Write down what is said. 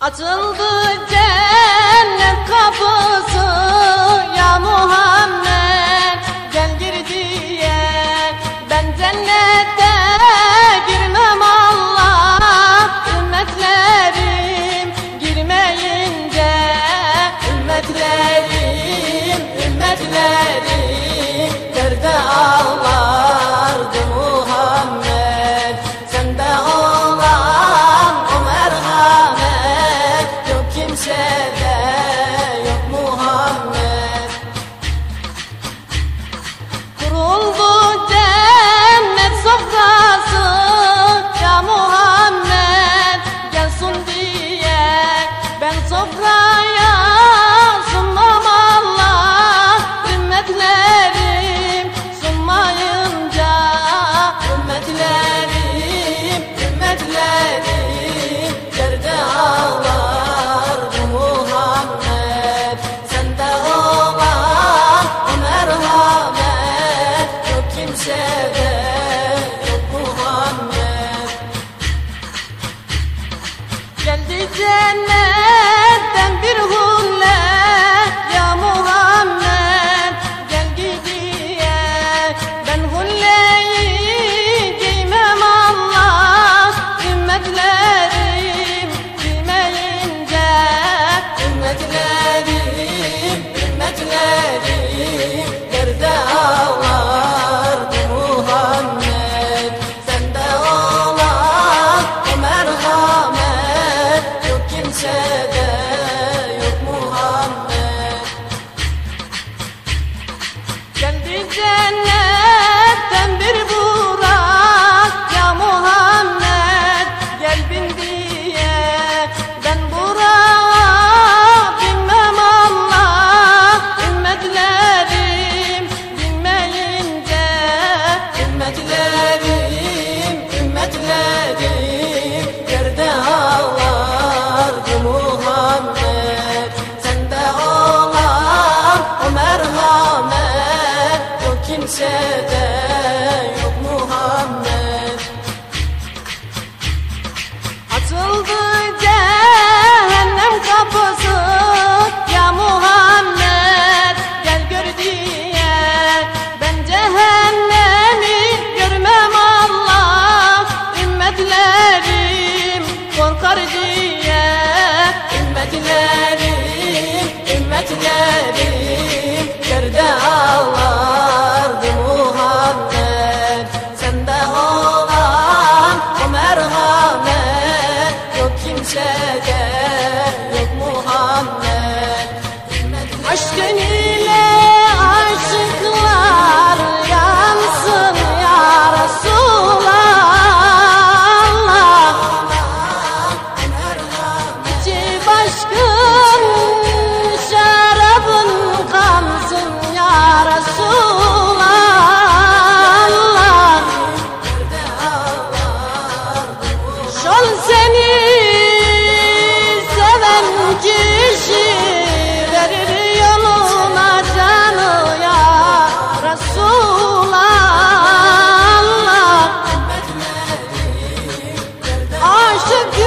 Açıldı cennet kapı. kimsede yok Muhammed. Kuruldu cennet sofrası ya Muhammed Gelsin diye ben sofrayı Jen. kimseden Al seni seven kişi verir yoluna canı ya Resulallah. Aşık